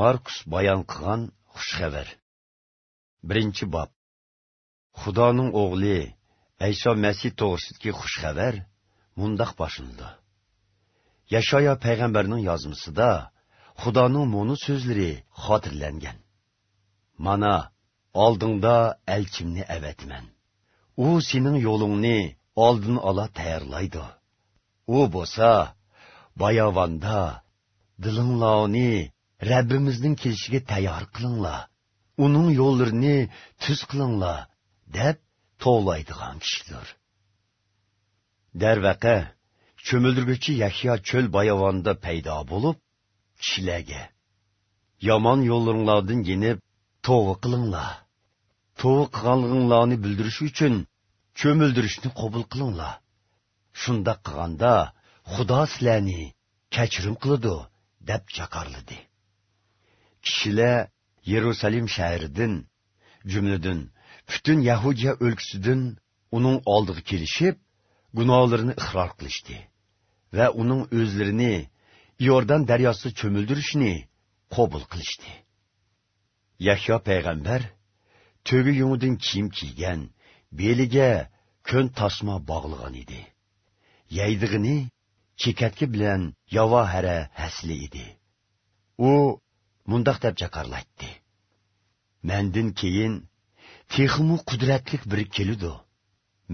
markus bayon qilgan xushxabar. Birinchi bob xudoning o'g'li ayso masih to'g'risidagi xushxabar mundoq boshlandi yashoyo payg'ambarning yozmasida xudoning mo'ni so'zlari xotirlangan. Mana oldingda elchimni avatiman. U sening yo'lingni oldin ola tayyorlaydi. U bo'lsa bayovonda dilinglarni rabbimizning kelishiga tayyor qilinglar. Uning yo'llarini tuz qilinglar deb to'g'laydigan kishidir. Darvaqa cho'mildirguchi yahyo cho'l bayovonda paydo bo'lib kishilarga yomon yo'llaringlardan yenib to'g'ri qilinglar. To'g'ri qilganliginglarni bildirish uchun cho'mildirishni qabul qilinglar. Shunda qilganda xudo sizlarni kechirim qiladi deb chaqirdi. Kishilar yerusalim shahridan jumladan butun yahudiya o'lkasidan uning oldiga kelishib gunohlarini iqror qilishdi va uning o'zlarini iordan daryosida cho'mildirishni qabul qilishdi. Yahyo payg'ambar to'gi yungidan kiyim kiygan beliga ko'n tasma bog'lagan edi. Yaydig'ini chekatki bilan yovohara hasli edi. U mundaq deb jaqarlatdi mandin keyin texmu qudratlik biri keludi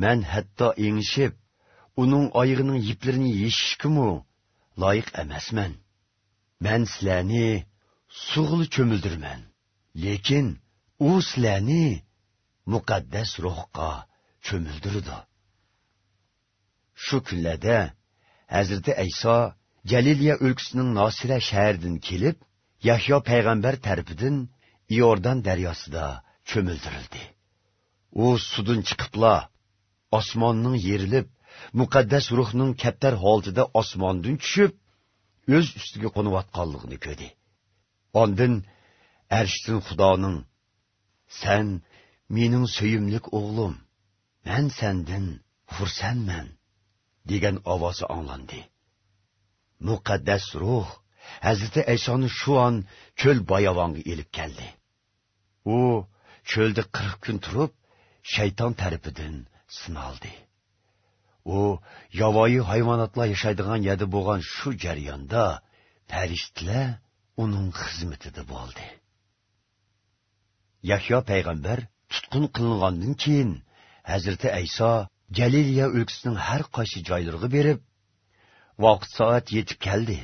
man hatto engishib uning oyig'ining yiplarini yeshishkimu loyiq emasman. Man sizlarni sug'li cho'mildirman. Lekin u sizlarni muqaddas ruhqa cho'mildirdi. Shu kunlarda hazrati ayso jaliliya o'lkasining nosira shahridan kelib yahyo payg'ambar tarafidan iordan daryosida cho'mildirildi u sudin chiqibla osmonning yerilib muqaddas ruhning kaptar holatida osmondan tushib o'z ustiga qo'nayotganligini ko'rdi. Ondin arshdan xudoning san mening suyimlik o'g'lim man sandin xursandman degan ovozi anglandi muqaddas ruh hazrati aysoni shu on cho'l bayovonga elib keldi. U cho'lda qirq kun turib shayton tarafidan sinaldi. U yovvoyi hayvonotlar yashaydigan yerda bo'lgan shu jarayonda farishtalar uning xizmatida bo'ldi. Yahyo payg'ambar tutqun qilingandan keyin hazrati ayso galiliya o'lkasining har qaysi joylariga berib vaqt soat yetib keldi.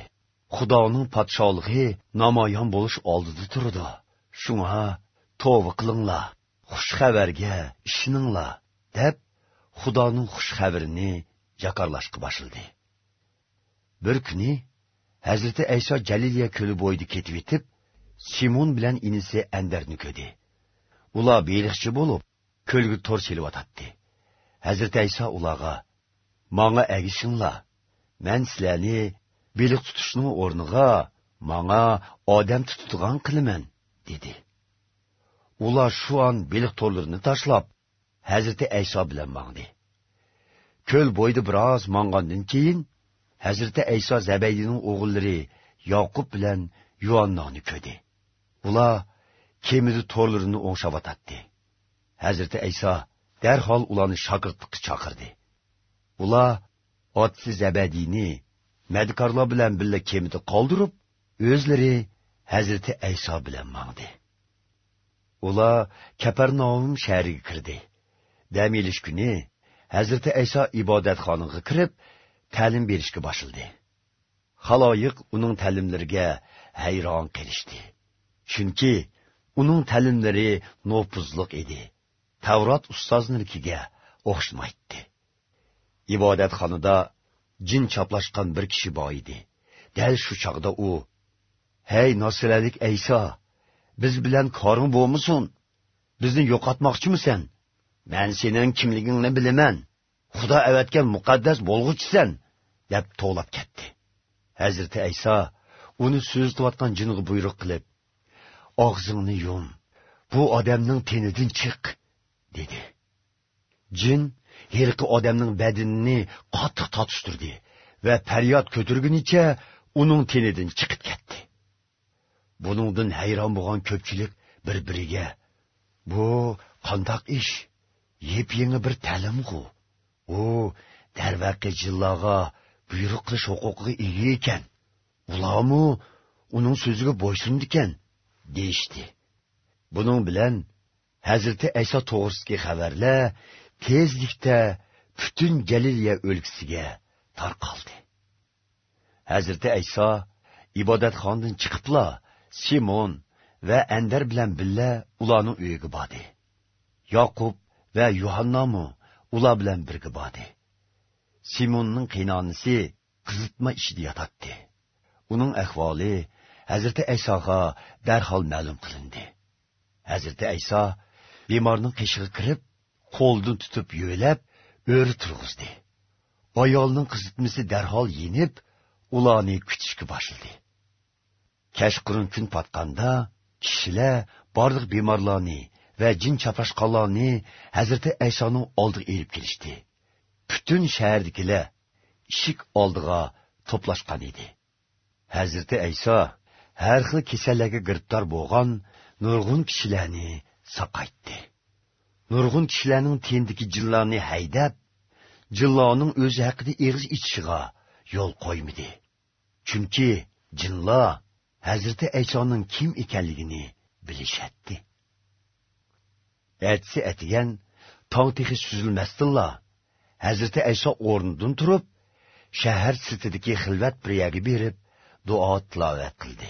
Xudoning podsholig'i namoyon bo'lish oldida turdi. Shunga tovba qilinglar xushxabarga ishoninglar deb xudoning xushxabarini jakorlashga boshladi. Bir kuni hazrati ayso jaliliya ko'li bo'yida ketib yetib simon bilan inisi andarni ko'di ular beliqchi bo'lib ko'lga to'r selyotadi hazrati ayso ularga manga agishinglar man sizlarni beliq tutishning o'rniga manga odam tutadigan qilaman dedi. Ular shu on beliq to'rlarini tashlab hazrati ayso bilan mangdi ko'l bo'yida biroz mangandan keyin hazrati ayso zabaydining o'g'illari yoqub bilan yuvonnoni ko'di ular kemida to'rlarini o'ngshavatadi hazrati ayso darhol ularni shogirdlikqa chaqirdi. Ular otsi zabadiyni madkorlar bilan birga kemida qoldirib o'zlari hazrati ayso bilan mangdi ular kaparnaum shahriga kirdi. Dam elish kuni hazrati ayso ibodatxonaga kirib ta'lim berishga boshladi haloyiq uning ta'limlariga hayron qilishdi. Chunki uning ta'limlari nopuzliq edi. Tavrot ustoznikiga o'xshamaydi. Ibodatxonada jin choplashgan bir kishi bor edi. Dal shu chog'da u hey nosilalik ayso biz bilan koring bo'lmasin. Bizni yo'qotmoqchimisan. Man sening kimligingni bilaman. Xudo avatgan muqaddas bo'lg'uchisan deb to'lab ketdi. Hazrati ayso uni so'zlayotgan jinga buyruq qilib og'zingni yum bu odamning tenidan chiq dedi. Jin yilqi odamning badanini qattiq totishtirdi va faryod ko'targunicha uning tenidan chiqib ketdi. Buningdan hayron bo'lgan ko'pchilik bir biriga bu qandoq ish? Yep yangi bir ta'limg'u u darvaqa jilloga buyruq qilish huquqiga ega ekan. Ularmu uning so'ziga bo'ysundikan deyishdi. Buning bilan hazrati ayso to'g'risidagi xabarlar tezlikda butun galiliya o'lkasiga tarqaldi. Hazrati ayso ibodatxonadan chiqibla simon va andar bilan billa ularning uyiga bordi. Yoqub va yuhannamu ular bilan birga bordi. Simonning qiynonisi qizitma ishida yotadi uning ahvoli hazrati aysoga darhol ma'lum qilindi. Hazrati ayso bemorning qishig'i kirib qo'lni tutib yo'lab o'ri turg'izdi. Ayolning qizitmisi darhol yenib ularni kutishga boshladi. Kashqurun kun patqanda kishilar borliq bemorlarni va jin chapashqonlarni hazrati aysoning oldiga elib kelishdi. Butun shahardagilar ishik oldiga to'plashgan edi. Hazrati ayso har xil kasallarga giribdor bo'lgan nurg'un kishilarni saqaytdi. Nurg'un kishilarning tendiki jinlarni haydab jilloning o'zi haqida eg'iz ichishiga yo'l qo'ymadi. Chunki jillo hazrati aysoning kim ekanligini bilishatdi atsi atigan tong texi suzilmasdilla hazrati ayso o'rnidan turib shahar sirtidagi xilvat priyaga berib duo tilovat qildi.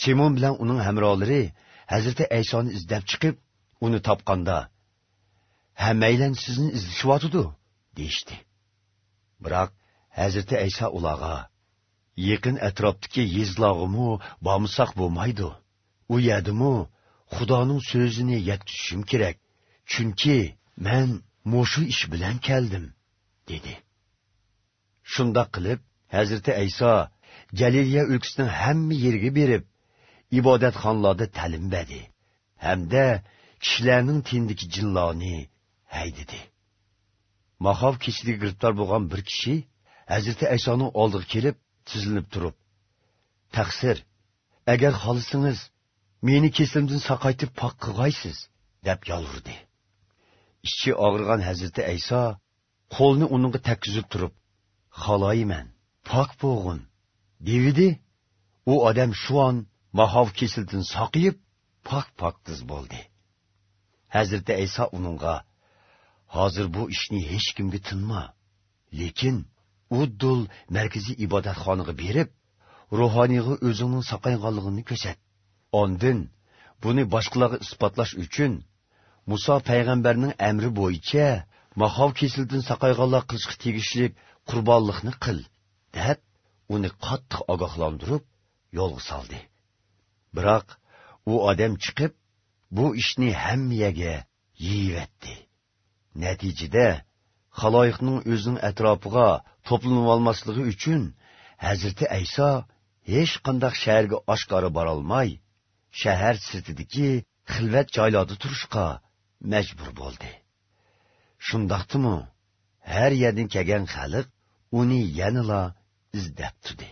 Simon bilan uning hamrohlari hazrati aysoni izlab chiqib uni topganda hammaylan sizni izlashyotidi deyishdi. Biroq hazrati ayso ularga yaqin atrofdagi yezlog'imu bomsaq bo'lmaydi. U yerdimu xudoning so'zini yetkazishim kerak chunki man mushu ish bilan keldim dedi. Shundoq qilib hazrati ayso jaliliya o'lkasining hamma yeriga berib ibodatxonlarda ta'lim berdi. Hamda kishilarning tindiki jinlarni haydidi mahov kechliga giribtor bo'lgan bir kishi hazrati aysoning oldiga kelib tizilib turib taqsir agar xohlasangiz meni kesimdan saqaytib pok qilg'aysiz deb yolvurdi ichi og'rigan hazrati ayso qo'lni uningga takkizib turib xohlayman pok bo'g'in devidi. U odam shu on mahov kesildan soqiyib pok pokdiz bo'ldi. Hazreti Eysa uningga hozir bu ishni hech kimga tinma lekin uddul markaziy ibodatxonaga berib ruhoniyga o'zining saqayganligini ko'rsat. Ondin buni boshqalarga isbotlash uchun Musa payg'ambarning amri bo'yicha mahov kesildin saqayganlar qilishga tegishli qurbonlikni qil deb uni qattiq ogohlantirib yo'lga soldi. Biroq u odam chiqib bu ishni hammaga yeyivetdi natijada haloyiqning o'zining atrofiga to'planib olmasligi uchun hazrati ayso hech qanday shaharga oshkora borolmay shahar sirtidagi xilvat joylarda turishga majbur bo'ldi. Shundoqdimi har yerdan kelgan xalq uni yanala izlab turdi.